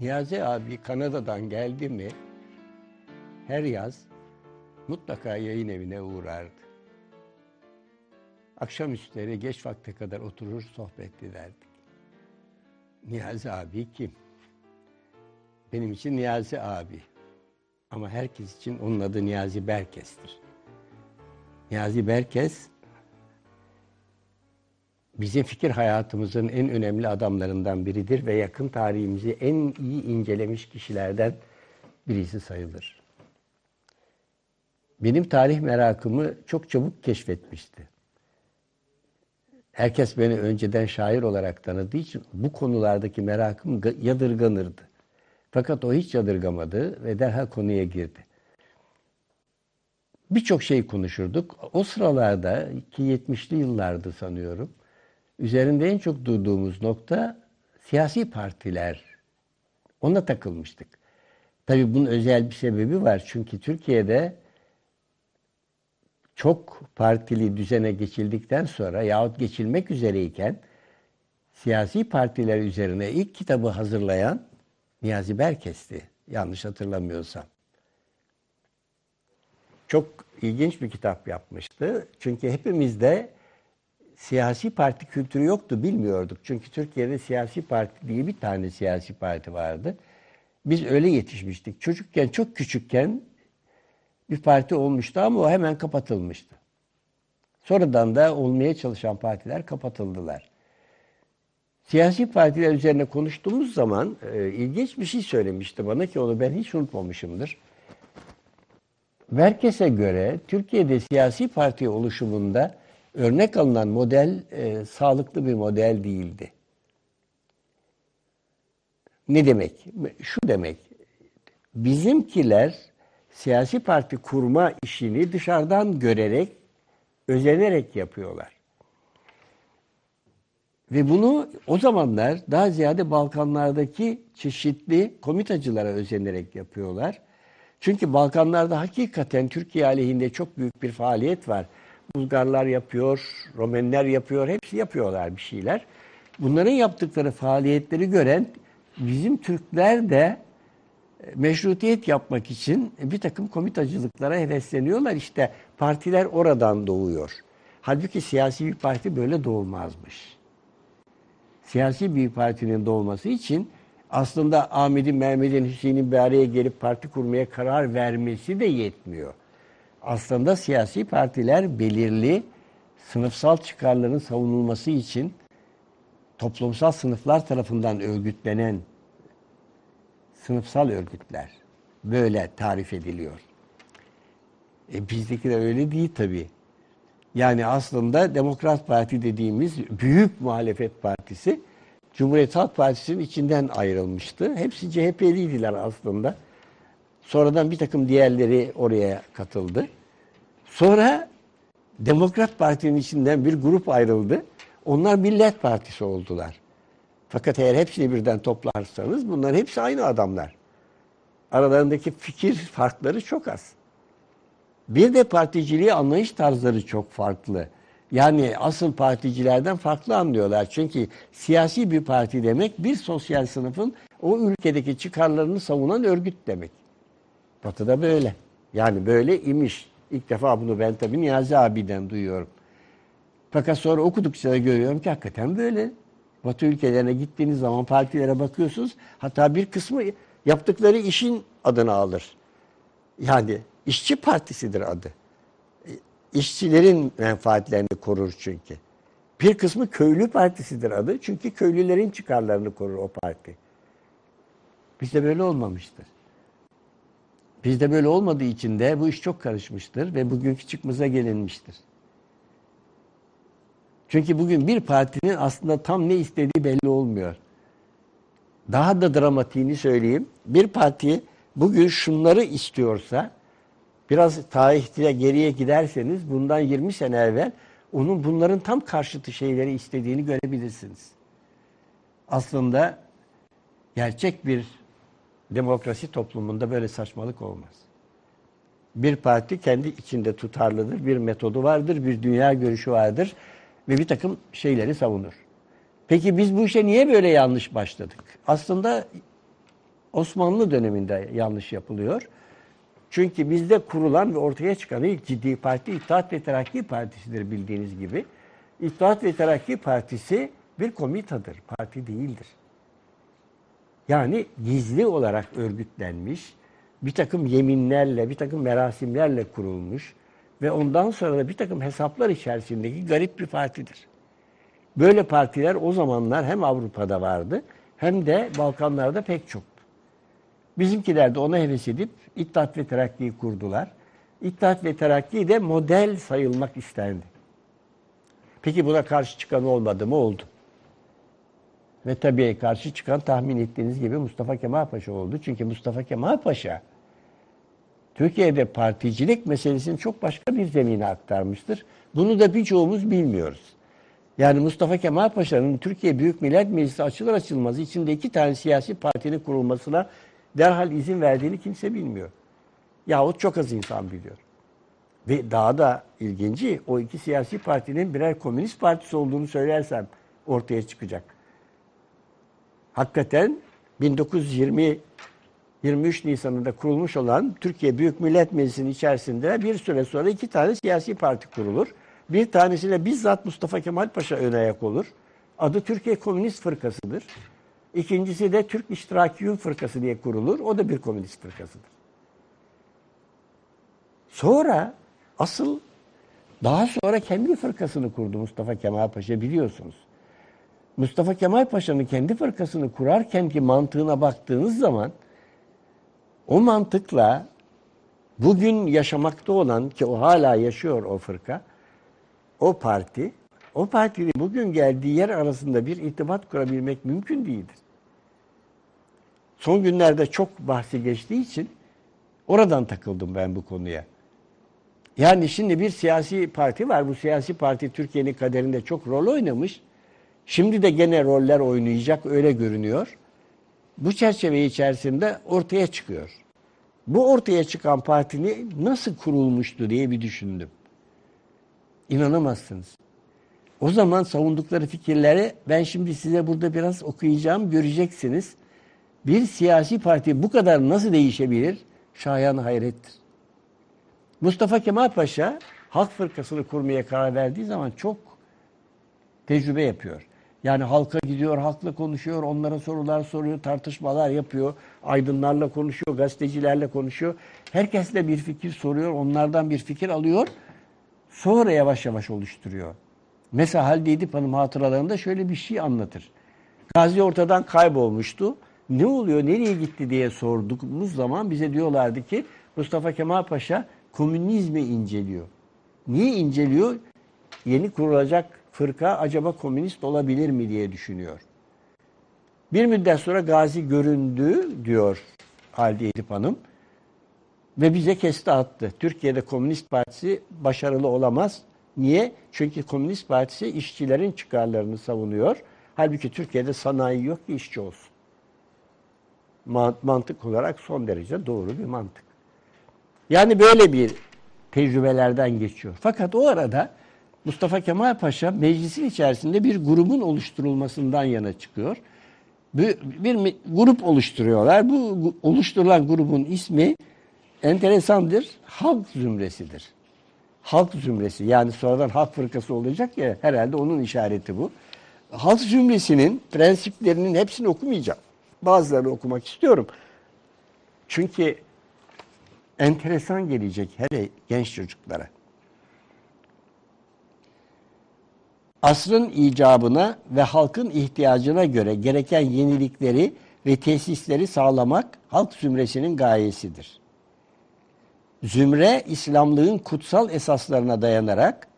Niyazi abi Kanada'dan geldi mi her yaz mutlaka yayın evine uğrardı. Akşamüstleri geç vakte kadar oturur sohbet ederdik. Niyazi abi kim? Benim için Niyazi abi. Ama herkes için onun adı Niyazi Berkes'tir. Niyazi Berkes bizim fikir hayatımızın en önemli adamlarından biridir ve yakın tarihimizi en iyi incelemiş kişilerden birisi sayılır. Benim tarih merakımı çok çabuk keşfetmişti. Herkes beni önceden şair olarak tanıdığı için bu konulardaki merakım yadırganırdı. Fakat o hiç yadırgamadı ve derhal konuya girdi. Birçok şey konuşurduk. O sıralarda ki 70'li yıllardı sanıyorum. Üzerinde en çok durduğumuz nokta siyasi partiler. Ona takılmıştık. Tabii bunun özel bir sebebi var. Çünkü Türkiye'de çok partili düzene geçildikten sonra yahut geçilmek üzereyken siyasi partiler üzerine ilk kitabı hazırlayan Niyazi Berkes'ti. Yanlış hatırlamıyorsam. Çok ilginç bir kitap yapmıştı. Çünkü hepimizde siyasi parti kültürü yoktu bilmiyorduk. Çünkü Türkiye'de siyasi parti diye bir tane siyasi parti vardı. Biz öyle yetişmiştik. Çocukken çok küçükken bir parti olmuştu ama o hemen kapatılmıştı. Sonradan da olmaya çalışan partiler kapatıldılar. Siyasi partiler üzerine konuştuğumuz zaman e, ilginç bir şey söylemişti bana ki onu ben hiç unutmamışımdır. Merkeze göre Türkiye'de siyasi parti oluşumunda örnek alınan model e, sağlıklı bir model değildi. Ne demek? Şu demek. Bizimkiler siyasi parti kurma işini dışarıdan görerek, özenerek yapıyorlar. Ve bunu o zamanlar daha ziyade Balkanlardaki çeşitli komitacılara özenerek yapıyorlar. Çünkü Balkanlarda hakikaten Türkiye aleyhinde çok büyük bir faaliyet var. Bulgarlar yapıyor, Romenler yapıyor, hepsi yapıyorlar bir şeyler. Bunların yaptıkları faaliyetleri gören bizim Türkler de e, meşrutiyet yapmak için bir takım komitacılıklara hevesleniyorlar. İşte partiler oradan doğuyor. Halbuki siyasi bir parti böyle doğmazmış. Siyasi bir partinin doğması için aslında Ahmet'in, Mehmet'in, Hüseyin'in bir araya gelip parti kurmaya karar vermesi de yetmiyor aslında siyasi partiler belirli sınıfsal çıkarların savunulması için toplumsal sınıflar tarafından örgütlenen sınıfsal örgütler böyle tarif ediliyor. E bizdekiler öyle değil tabi. Yani aslında Demokrat Parti dediğimiz büyük muhalefet partisi Cumhuriyet Halk Partisi'nin içinden ayrılmıştı. Hepsi CHP'liydiler aslında. Sonradan bir takım diğerleri oraya katıldı. Sonra Demokrat Parti'nin içinden bir grup ayrıldı. Onlar Millet Partisi oldular. Fakat eğer hepsini birden toplarsanız bunların hepsi aynı adamlar. Aralarındaki fikir farkları çok az. Bir de particiliği anlayış tarzları çok farklı. Yani asıl particilerden farklı anlıyorlar. Çünkü siyasi bir parti demek bir sosyal sınıfın o ülkedeki çıkarlarını savunan örgüt demek. Batı'da böyle. Yani böyle imiş. İlk defa bunu ben tabii Niyazi abiden duyuyorum. Fakat sonra okudukça da görüyorum ki hakikaten böyle. Batı ülkelerine gittiğiniz zaman partilere bakıyorsunuz. Hatta bir kısmı yaptıkları işin adını alır. Yani işçi partisidir adı. İşçilerin menfaatlerini korur çünkü. Bir kısmı köylü partisidir adı. Çünkü köylülerin çıkarlarını korur o parti. Bizde böyle olmamıştır. Bizde böyle olmadığı için de bu iş çok karışmıştır ve bugünkü çıkmıza gelinmiştir. Çünkü bugün bir partinin aslında tam ne istediği belli olmuyor. Daha da dramatiğini söyleyeyim. Bir parti bugün şunları istiyorsa biraz tarihte geriye giderseniz bundan 20 sene evvel onun bunların tam karşıtı şeyleri istediğini görebilirsiniz. Aslında gerçek bir Demokrasi toplumunda böyle saçmalık olmaz. Bir parti kendi içinde tutarlıdır, bir metodu vardır, bir dünya görüşü vardır ve bir takım şeyleri savunur. Peki biz bu işe niye böyle yanlış başladık? Aslında Osmanlı döneminde yanlış yapılıyor. Çünkü bizde kurulan ve ortaya çıkan ilk ciddi parti İttihat ve Terakki Partisi'dir bildiğiniz gibi. İttihat ve Terakki Partisi bir komitadır, parti değildir. Yani gizli olarak örgütlenmiş, bir takım yeminlerle, bir takım merasimlerle kurulmuş ve ondan sonra da bir takım hesaplar içerisindeki garip bir partidir. Böyle partiler o zamanlar hem Avrupa'da vardı hem de Balkanlarda pek çoktu. Bizimkiler de ona heves edip İttihat ve Terakki'yi kurdular. İttihat ve Terakki de model sayılmak istendi. Peki buna karşı çıkan olmadı mı? Oldu. Ve tabii karşı çıkan tahmin ettiğiniz gibi Mustafa Kemal Paşa oldu. Çünkü Mustafa Kemal Paşa Türkiye'de particilik meselesini çok başka bir zemine aktarmıştır. Bunu da birçoğumuz bilmiyoruz. Yani Mustafa Kemal Paşa'nın Türkiye Büyük Millet Meclisi açılır açılmaz içinde iki tane siyasi partinin kurulmasına derhal izin verdiğini kimse bilmiyor. Yahut çok az insan biliyor. Ve daha da ilginci o iki siyasi partinin birer komünist partisi olduğunu söylersem ortaya çıkacak. Hakikaten 1920 23 Nisan'ında kurulmuş olan Türkiye Büyük Millet Meclisi'nin içerisinde bir süre sonra iki tane siyasi parti kurulur. Bir tanesine bizzat Mustafa Kemal Paşa ön ayak olur. Adı Türkiye Komünist Fırkası'dır. İkincisi de Türk İştirakiyun Fırkası diye kurulur. O da bir komünist fırkasıdır. Sonra asıl daha sonra kendi fırkasını kurdu Mustafa Kemal Paşa biliyorsunuz. Mustafa Kemal Paşa'nın kendi fırkasını kurarken ki mantığına baktığınız zaman o mantıkla bugün yaşamakta olan ki o hala yaşıyor o fırka, o parti, o partinin bugün geldiği yer arasında bir irtibat kurabilmek mümkün değildir. Son günlerde çok bahsi geçtiği için oradan takıldım ben bu konuya. Yani şimdi bir siyasi parti var. Bu siyasi parti Türkiye'nin kaderinde çok rol oynamış. Şimdi de gene roller oynayacak öyle görünüyor. Bu çerçeve içerisinde ortaya çıkıyor. Bu ortaya çıkan partini nasıl kurulmuştu diye bir düşündüm. İnanamazsınız. O zaman savundukları fikirleri ben şimdi size burada biraz okuyacağım, göreceksiniz. Bir siyasi parti bu kadar nasıl değişebilir? Şayan hayrettir. Mustafa Kemal Paşa Halk Fırkası'nı kurmaya karar verdiği zaman çok tecrübe yapıyor. Yani halka gidiyor, halkla konuşuyor, onlara sorular soruyor, tartışmalar yapıyor, aydınlarla konuşuyor, gazetecilerle konuşuyor. Herkesle bir fikir soruyor, onlardan bir fikir alıyor. Sonra yavaş yavaş oluşturuyor. Mesela Halide Edip Hanım hatıralarında şöyle bir şey anlatır. Gazi ortadan kaybolmuştu. Ne oluyor, nereye gitti diye sorduğumuz zaman bize diyorlardı ki Mustafa Kemal Paşa komünizmi inceliyor. Niye inceliyor? Yeni kurulacak fırka acaba komünist olabilir mi diye düşünüyor. Bir müddet sonra Gazi göründü diyor Halide Edip Hanım ve bize kesti attı. Türkiye'de Komünist Partisi başarılı olamaz. Niye? Çünkü Komünist Partisi işçilerin çıkarlarını savunuyor. Halbuki Türkiye'de sanayi yok ki işçi olsun. Mantık olarak son derece doğru bir mantık. Yani böyle bir tecrübelerden geçiyor. Fakat o arada Mustafa Kemal Paşa meclisin içerisinde bir grubun oluşturulmasından yana çıkıyor. Bir, bir grup oluşturuyorlar. Bu oluşturulan grubun ismi enteresandır. Halk zümresidir. Halk zümresi yani sonradan halk fırkası olacak ya herhalde onun işareti bu. Halk zümresinin prensiplerinin hepsini okumayacağım. Bazılarını okumak istiyorum. Çünkü enteresan gelecek hele genç çocuklara. Asrın icabına ve halkın ihtiyacına göre gereken yenilikleri ve tesisleri sağlamak halk zümresinin gayesidir. Zümre, İslamlığın kutsal esaslarına dayanarak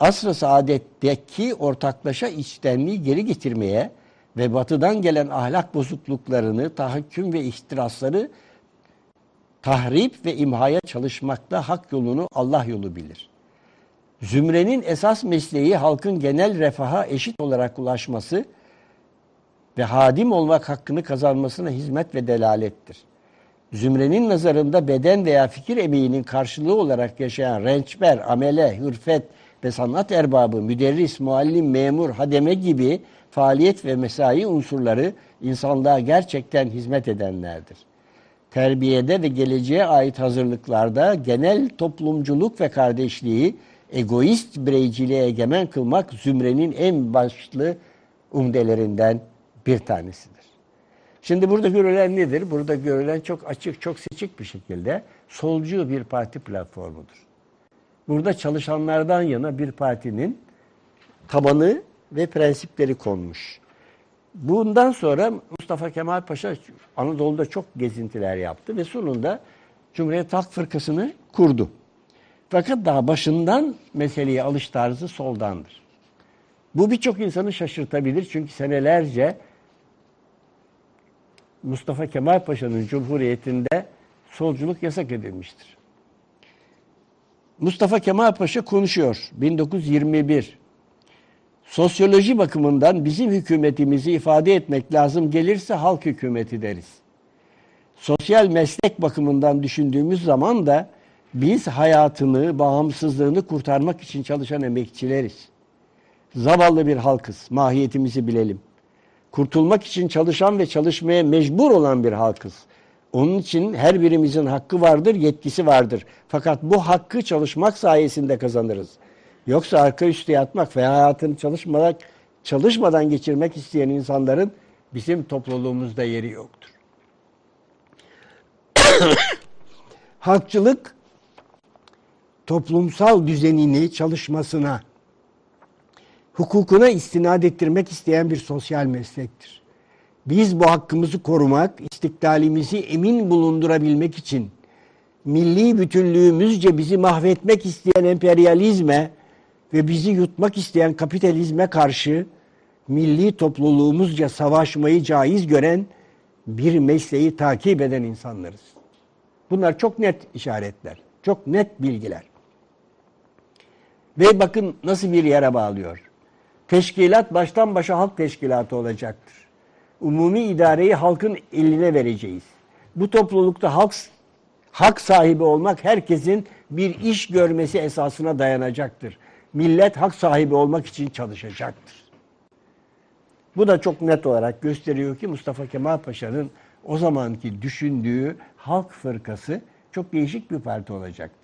asr-ı saadetteki ortaklaşa içtenliği geri getirmeye ve batıdan gelen ahlak bozukluklarını, tahakküm ve ihtirasları tahrip ve imhaya çalışmakta hak yolunu Allah yolu bilir. Zümrenin esas mesleği halkın genel refaha eşit olarak ulaşması ve hadim olmak hakkını kazanmasına hizmet ve delalettir. Zümrenin nazarında beden veya fikir emeğinin karşılığı olarak yaşayan rençber, amele, hürfet, ve sanat erbabı, müderris, muallim, memur, hademe gibi faaliyet ve mesai unsurları insanlığa gerçekten hizmet edenlerdir. Terbiyede ve geleceğe ait hazırlıklarda genel toplumculuk ve kardeşliği egoist bireyciliğe egemen kılmak zümrenin en başlı umdelerinden bir tanesidir. Şimdi burada görülen nedir? Burada görülen çok açık, çok seçik bir şekilde solcu bir parti platformudur. Burada çalışanlardan yana bir partinin tabanı ve prensipleri konmuş. Bundan sonra Mustafa Kemal Paşa Anadolu'da çok gezintiler yaptı ve sonunda Cumhuriyet Halk Fırkası'nı kurdu. Fakat daha başından meseleye alış tarzı soldandır. Bu birçok insanı şaşırtabilir çünkü senelerce Mustafa Kemal Paşa'nın Cumhuriyeti'nde solculuk yasak edilmiştir. Mustafa Kemal Paşa konuşuyor 1921. Sosyoloji bakımından bizim hükümetimizi ifade etmek lazım gelirse halk hükümeti deriz. Sosyal meslek bakımından düşündüğümüz zaman da biz hayatını, bağımsızlığını kurtarmak için çalışan emekçileriz. Zavallı bir halkız, mahiyetimizi bilelim. Kurtulmak için çalışan ve çalışmaya mecbur olan bir halkız. Onun için her birimizin hakkı vardır, yetkisi vardır. Fakat bu hakkı çalışmak sayesinde kazanırız. Yoksa arka üstü yatmak ve hayatını çalışmadan, çalışmadan geçirmek isteyen insanların bizim topluluğumuzda yeri yoktur. Halkçılık toplumsal düzenini çalışmasına, hukukuna istinad ettirmek isteyen bir sosyal meslektir. Biz bu hakkımızı korumak, istiklalimizi emin bulundurabilmek için milli bütünlüğümüzce bizi mahvetmek isteyen emperyalizme ve bizi yutmak isteyen kapitalizme karşı milli topluluğumuzca savaşmayı caiz gören bir mesleği takip eden insanlarız. Bunlar çok net işaretler, çok net bilgiler. Ve bakın nasıl bir yere bağlıyor. Teşkilat baştan başa halk teşkilatı olacaktır. Umumi idareyi halkın eline vereceğiz. Bu toplulukta halk hak sahibi olmak herkesin bir iş görmesi esasına dayanacaktır. Millet hak sahibi olmak için çalışacaktır. Bu da çok net olarak gösteriyor ki Mustafa Kemal Paşa'nın o zamanki düşündüğü halk fırkası çok değişik bir parti olacaktı.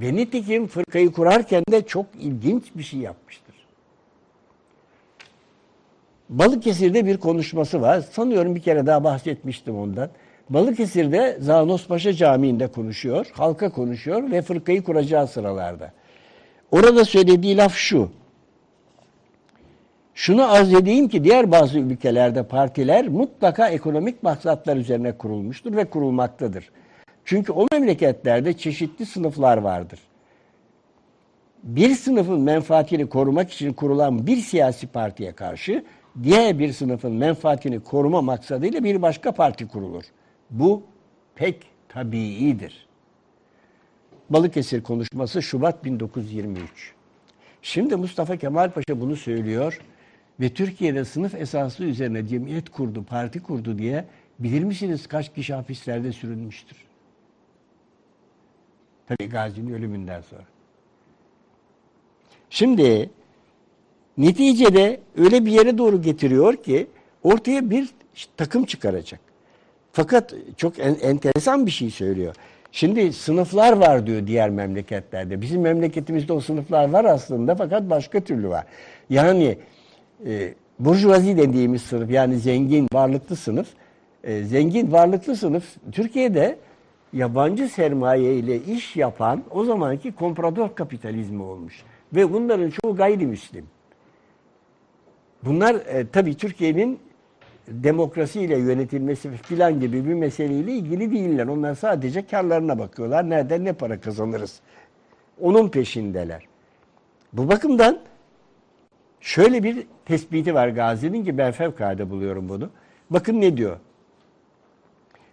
Ve fırkayı kurarken de çok ilginç bir şey yapmıştır. Balıkesir'de bir konuşması var. Sanıyorum bir kere daha bahsetmiştim ondan. Balıkesir'de Zanospaşa Camii'nde konuşuyor, halka konuşuyor ve fırkayı kuracağı sıralarda. Orada söylediği laf şu. Şunu arz edeyim ki diğer bazı ülkelerde partiler mutlaka ekonomik maksatlar üzerine kurulmuştur ve kurulmaktadır. Çünkü o memleketlerde çeşitli sınıflar vardır. Bir sınıfın menfaatini korumak için kurulan bir siyasi partiye karşı diğer bir sınıfın menfaatini koruma maksadıyla bir başka parti kurulur. Bu pek tabiidir. Balıkesir konuşması Şubat 1923. Şimdi Mustafa Kemal Paşa bunu söylüyor ve Türkiye'de sınıf esası üzerine cemiyet kurdu, parti kurdu diye bilir misiniz kaç kişi hapislerde sürülmüştür? Tabii Gazi'nin ölümünden sonra. Şimdi neticede öyle bir yere doğru getiriyor ki ortaya bir takım çıkaracak. Fakat çok en, enteresan bir şey söylüyor. Şimdi sınıflar var diyor diğer memleketlerde. Bizim memleketimizde o sınıflar var aslında fakat başka türlü var. Yani e, burjuvazi dediğimiz sınıf yani zengin varlıklı sınıf. E, zengin varlıklı sınıf Türkiye'de yabancı sermaye ile iş yapan o zamanki komprador kapitalizmi olmuş. Ve bunların çoğu gayrimüslim. Bunlar e, tabii Türkiye'nin demokrasiyle yönetilmesi filan gibi bir meseleyle ilgili değiller. Onlar sadece karlarına bakıyorlar. Nereden ne para kazanırız? Onun peşindeler. Bu bakımdan şöyle bir tespiti var Gazi'nin ki ben fevkalade buluyorum bunu. Bakın ne diyor?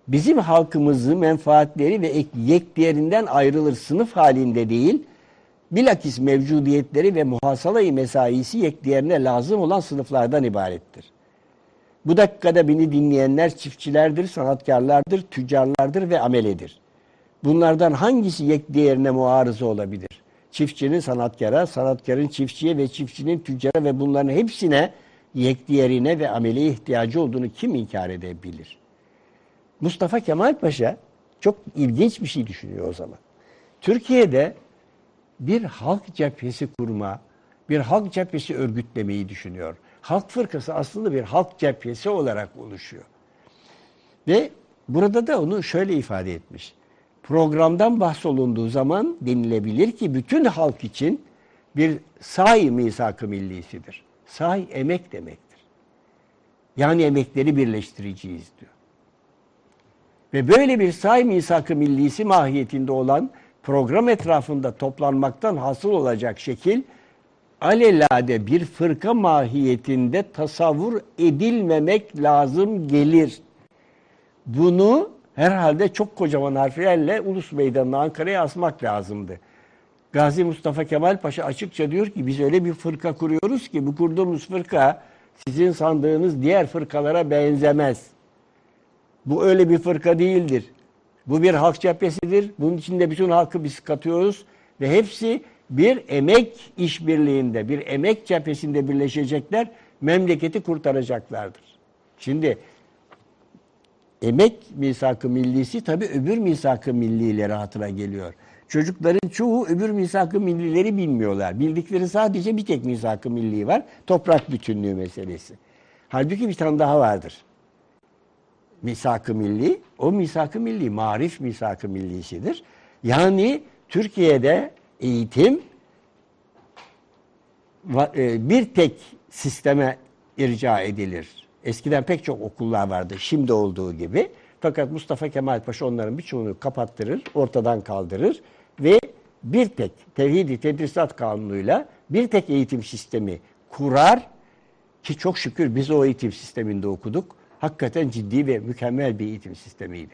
Bizim halkımızı menfaatleri ve yekdiğerinden ayrılır sınıf halinde değil, bilakis mevcudiyetleri ve muhasalayı mesaisi yekdiğerine lazım olan sınıflardan ibarettir. Bu dakikada beni dinleyenler çiftçilerdir, sanatkarlardır, tüccarlardır ve ameledir. Bunlardan hangisi yek diğerine muarızı olabilir? çiftçinin sanatkara, sanatkarın çiftçiye ve çiftçinin tüccara ve bunların hepsine yek diğerine ve ameliye ihtiyacı olduğunu kim inkar edebilir? Mustafa Kemal Paşa çok ilginç bir şey düşünüyor o zaman. Türkiye'de bir halk cephesi kurma, bir halk cephesi örgütlemeyi düşünüyor. Halk fırkası aslında bir halk cephesi olarak oluşuyor. Ve burada da onu şöyle ifade etmiş. Programdan bahsolunduğu zaman denilebilir ki bütün halk için bir say misak-ı millisidir. Say emek demektir. Yani emekleri birleştireceğiz diyor. Ve böyle bir say misak-ı millisi mahiyetinde olan program etrafında toplanmaktan hasıl olacak şekil alelade bir fırka mahiyetinde tasavvur edilmemek lazım gelir. Bunu herhalde çok kocaman harflerle Ulus Meydanı'na Ankara'ya asmak lazımdı. Gazi Mustafa Kemal Paşa açıkça diyor ki biz öyle bir fırka kuruyoruz ki bu kurduğumuz fırka sizin sandığınız diğer fırkalara benzemez. Bu öyle bir fırka değildir. Bu bir halk cephesidir. Bunun içinde bütün halkı biz katıyoruz ve hepsi bir emek işbirliğinde, bir emek cephesinde birleşecekler, memleketi kurtaracaklardır. Şimdi emek misak-ı millisi tabii öbür misak-ı millileri hatıra geliyor. Çocukların çoğu öbür misak-ı millileri bilmiyorlar. Bildikleri sadece bir tek misak-ı milli var. Toprak bütünlüğü meselesi. Halbuki bir tane daha vardır. Misak-ı milli. O misak-ı milli marif misak-ı millisidir. Yani Türkiye'de eğitim e, bir tek sisteme irca edilir. Eskiden pek çok okullar vardı şimdi olduğu gibi. Fakat Mustafa Kemal Paşa onların birçoğunu kapattırır, ortadan kaldırır ve bir tek Tevhidi Tedrisat Kanunu'yla bir tek eğitim sistemi kurar ki çok şükür biz o eğitim sisteminde okuduk. Hakikaten ciddi ve mükemmel bir eğitim sistemiydi.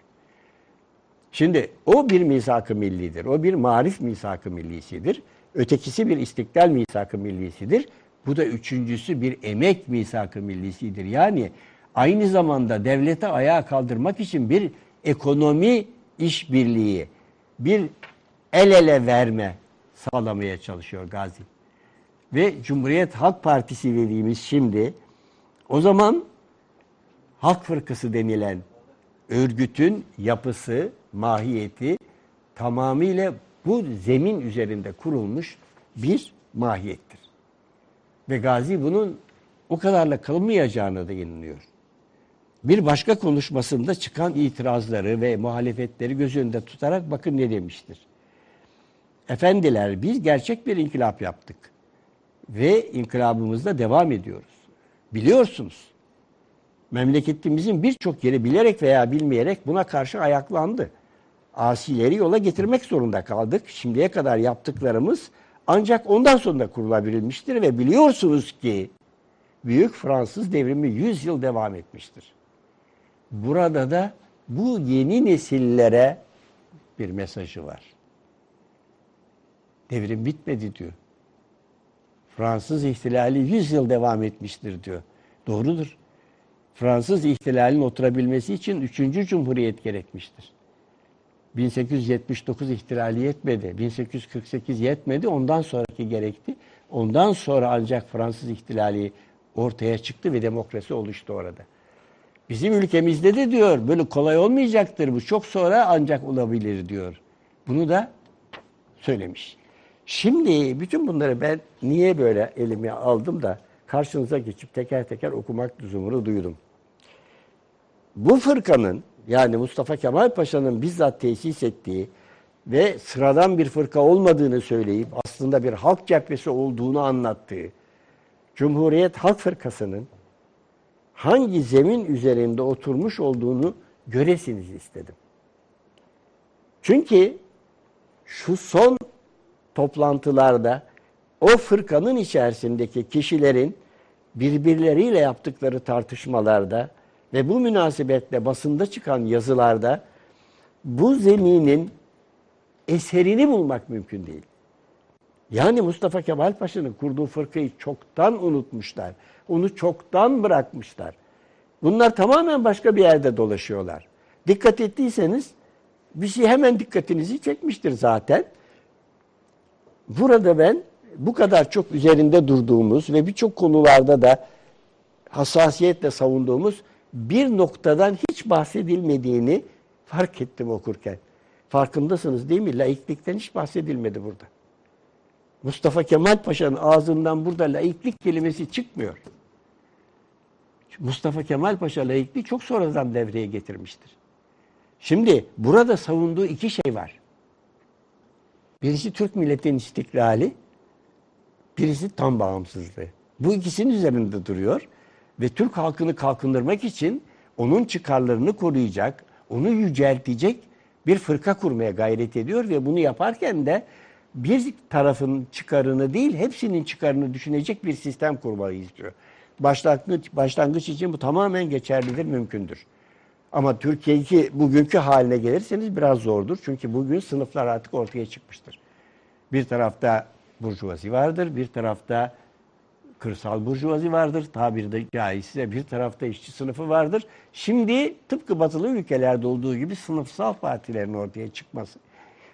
Şimdi o bir misak-ı millidir. O bir marif misak-ı millisidir. Ötekisi bir istiklal misak-ı millisidir. Bu da üçüncüsü bir emek misak-ı millisidir. Yani aynı zamanda devlete ayağa kaldırmak için bir ekonomi işbirliği, bir el ele verme sağlamaya çalışıyor Gazi. Ve Cumhuriyet Halk Partisi dediğimiz şimdi o zaman Halk Fırkası denilen örgütün yapısı, mahiyeti tamamıyla bu zemin üzerinde kurulmuş bir mahiyettir. Ve Gazi bunun o kadarla kalmayacağına da inanıyor. Bir başka konuşmasında çıkan itirazları ve muhalefetleri göz önünde tutarak bakın ne demiştir. Efendiler biz gerçek bir inkılap yaptık ve inkılabımızda devam ediyoruz. Biliyorsunuz memleketimizin birçok yeri bilerek veya bilmeyerek buna karşı ayaklandı. Asileri yola getirmek zorunda kaldık. Şimdiye kadar yaptıklarımız ancak ondan sonra kurulabilmiştir ve biliyorsunuz ki Büyük Fransız devrimi 100 yıl devam etmiştir. Burada da bu yeni nesillere bir mesajı var. Devrim bitmedi diyor. Fransız ihtilali 100 yıl devam etmiştir diyor. Doğrudur. Fransız ihtilalinin oturabilmesi için 3. Cumhuriyet gerekmiştir. 1879 ihtilali yetmedi. 1848 yetmedi. Ondan sonraki gerekti. Ondan sonra ancak Fransız ihtilali ortaya çıktı ve demokrasi oluştu orada. Bizim ülkemizde de diyor böyle kolay olmayacaktır bu. Çok sonra ancak olabilir diyor. Bunu da söylemiş. Şimdi bütün bunları ben niye böyle elime aldım da karşınıza geçip teker teker okumak lüzumunu duydum. Bu fırkanın yani Mustafa Kemal Paşa'nın bizzat tesis ettiği ve sıradan bir fırka olmadığını söyleyip aslında bir halk cephesi olduğunu anlattığı Cumhuriyet Halk Fırkası'nın hangi zemin üzerinde oturmuş olduğunu göresiniz istedim. Çünkü şu son toplantılarda o fırkanın içerisindeki kişilerin birbirleriyle yaptıkları tartışmalarda ve bu münasebetle basında çıkan yazılarda bu zeminin eserini bulmak mümkün değil. Yani Mustafa Kemal Paşa'nın kurduğu fırkayı çoktan unutmuşlar. Onu çoktan bırakmışlar. Bunlar tamamen başka bir yerde dolaşıyorlar. Dikkat ettiyseniz bir şey hemen dikkatinizi çekmiştir zaten. burada ben bu kadar çok üzerinde durduğumuz ve birçok konularda da hassasiyetle savunduğumuz bir noktadan hiç bahsedilmediğini fark ettim okurken. Farkındasınız değil mi? Laiklikten hiç bahsedilmedi burada. Mustafa Kemal Paşa'nın ağzından burada laiklik kelimesi çıkmıyor. Mustafa Kemal Paşa laikliği çok sonradan devreye getirmiştir. Şimdi burada savunduğu iki şey var. Birisi Türk milletinin istiklali, birisi tam bağımsızlığı. Bu ikisinin üzerinde duruyor ve Türk halkını kalkındırmak için onun çıkarlarını koruyacak, onu yüceltecek bir fırka kurmaya gayret ediyor ve bunu yaparken de bir tarafın çıkarını değil, hepsinin çıkarını düşünecek bir sistem kurmayı istiyor. Başlangıç, başlangıç için bu tamamen geçerlidir, mümkündür. Ama Türkiye'deki bugünkü haline gelirseniz biraz zordur. Çünkü bugün sınıflar artık ortaya çıkmıştır. Bir tarafta burjuvazi vardır, bir tarafta kırsal burjuvazi vardır. Tabiri caizse bir tarafta işçi sınıfı vardır. Şimdi tıpkı batılı ülkelerde olduğu gibi sınıfsal partilerin ortaya çıkması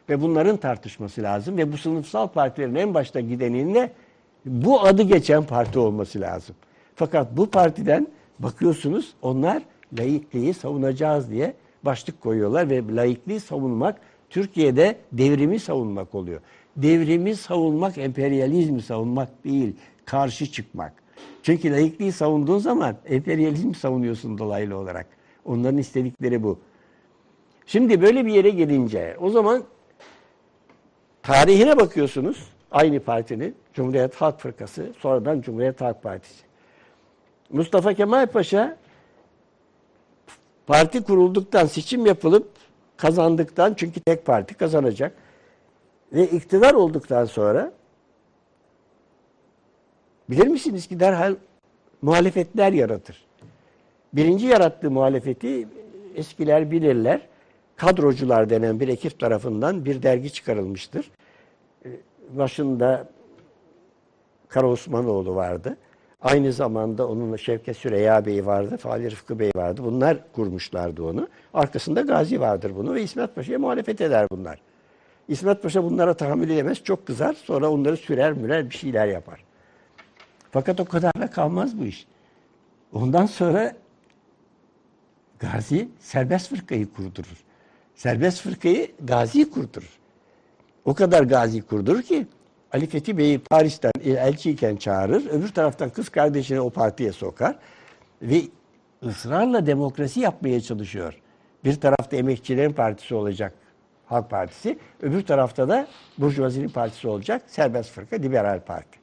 ve bunların tartışması lazım ve bu sınıfsal partilerin en başta gideninin de bu adı geçen parti olması lazım. Fakat bu partiden bakıyorsunuz onlar laikliği savunacağız diye başlık koyuyorlar ve laikliği savunmak Türkiye'de devrimi savunmak oluyor. Devrimi savunmak emperyalizmi savunmak değil, karşı çıkmak. Çünkü laikliği savunduğun zaman emperyalizmi savunuyorsun dolaylı olarak. Onların istedikleri bu. Şimdi böyle bir yere gelince o zaman tarihine bakıyorsunuz aynı partinin Cumhuriyet Halk Fırkası sonradan Cumhuriyet Halk Partisi. Mustafa Kemal Paşa parti kurulduktan seçim yapılıp kazandıktan çünkü tek parti kazanacak ve iktidar olduktan sonra bilir misiniz ki derhal muhalefetler yaratır. Birinci yarattığı muhalefeti eskiler bilirler. Kadrocular denen bir ekip tarafından bir dergi çıkarılmıştır. Ee, başında Kara Osmanoğlu vardı. Aynı zamanda onunla Şevket Süreyya Bey vardı, Fahri Rıfkı Bey vardı. Bunlar kurmuşlardı onu. Arkasında Gazi vardır bunu ve İsmet Paşa'ya muhalefet eder bunlar. İsmet Paşa bunlara tahammül edemez, çok kızar. Sonra onları sürer mürer bir şeyler yapar. Fakat o kadarla kalmaz bu iş. Ondan sonra Gazi serbest fırkayı kurdurur. Serbest fırkayı Gazi kurdurur. O kadar Gazi kurdurur ki Ali Fethi Bey'i Paris'ten elçiyken çağırır. Öbür taraftan kız kardeşini o partiye sokar. Ve ısrarla demokrasi yapmaya çalışıyor. Bir tarafta emekçilerin partisi olacak Halk Partisi. Öbür tarafta da Burjuvazinin partisi olacak Serbest Fırka Liberal Parti.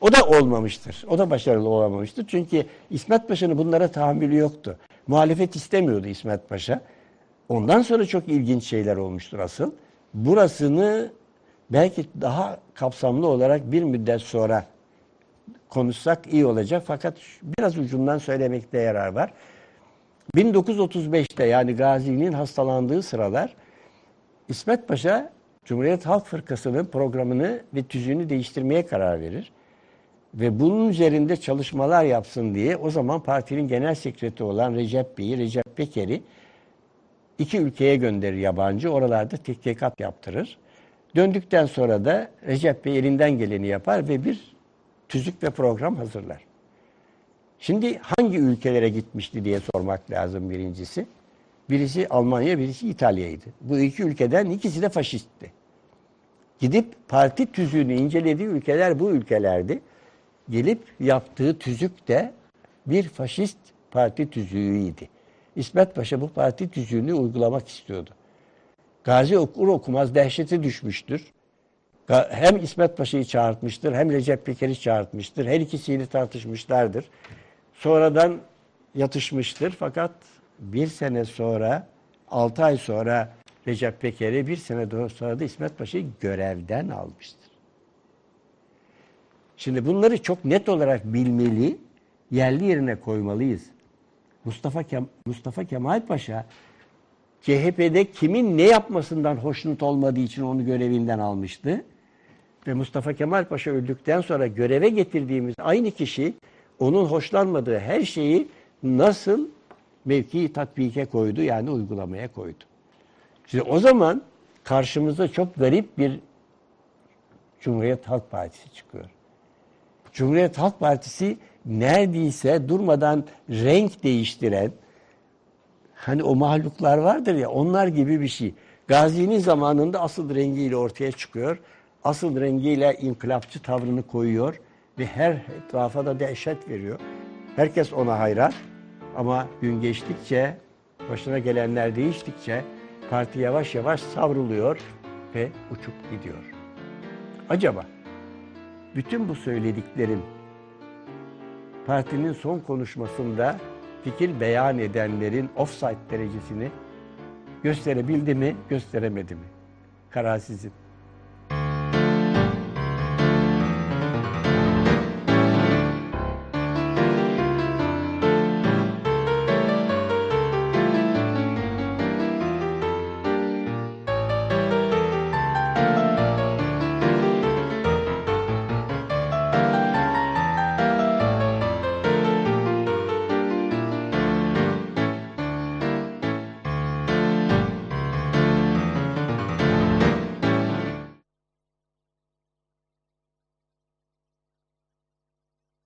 O da olmamıştır. O da başarılı olamamıştır. Çünkü İsmet Paşa'nın bunlara tahammülü yoktu. Muhalefet istemiyordu İsmet Paşa. Ondan sonra çok ilginç şeyler olmuştur asıl. Burasını belki daha kapsamlı olarak bir müddet sonra konuşsak iyi olacak. Fakat biraz ucundan söylemekte yarar var. 1935'te yani Gazi'nin hastalandığı sıralar İsmet Paşa Cumhuriyet Halk Fırkası'nın programını ve tüzüğünü değiştirmeye karar verir. Ve bunun üzerinde çalışmalar yapsın diye o zaman partinin genel sekreteri olan Recep Bey'i, Recep Peker'i iki ülkeye gönderir yabancı. Oralarda tehkikat yaptırır. Döndükten sonra da Recep Bey elinden geleni yapar ve bir tüzük ve program hazırlar. Şimdi hangi ülkelere gitmişti diye sormak lazım birincisi. Birisi Almanya, birisi İtalya'ydı. Bu iki ülkeden ikisi de faşistti. Gidip parti tüzüğünü incelediği ülkeler bu ülkelerdi. Gelip yaptığı tüzük de bir faşist parti tüzüğüydü. İsmet Paşa bu parti tüzüğünü uygulamak istiyordu. Gazi okur okumaz dehşete düşmüştür. Hem İsmet Paşa'yı çağırtmıştır hem Recep Peker'i çağırtmıştır. Her ikisiyle tartışmışlardır. Sonradan yatışmıştır fakat bir sene sonra, altı ay sonra Recep Peker'i bir sene sonra da İsmet Paşa'yı görevden almıştır. Şimdi bunları çok net olarak bilmeli, yerli yerine koymalıyız. Mustafa, Kem Mustafa Kemal Paşa CHP'de kimin ne yapmasından hoşnut olmadığı için onu görevinden almıştı. Ve Mustafa Kemal Paşa öldükten sonra göreve getirdiğimiz aynı kişi onun hoşlanmadığı her şeyi nasıl mevkii tatbike koydu yani uygulamaya koydu. Şimdi o zaman karşımızda çok garip bir Cumhuriyet Halk Partisi çıkıyor. Cumhuriyet Halk Partisi neredeyse durmadan renk değiştiren hani o mahluklar vardır ya onlar gibi bir şey. Gazi'nin zamanında asıl rengiyle ortaya çıkıyor. Asıl rengiyle inkılapçı tavrını koyuyor ve her etrafa da dehşet veriyor. Herkes ona hayran ama gün geçtikçe, başına gelenler değiştikçe parti yavaş yavaş savruluyor ve uçup gidiyor. Acaba bütün bu söylediklerim partinin son konuşmasında fikir beyan edenlerin offside derecesini gösterebildi mi, gösteremedi mi? Karar sizin.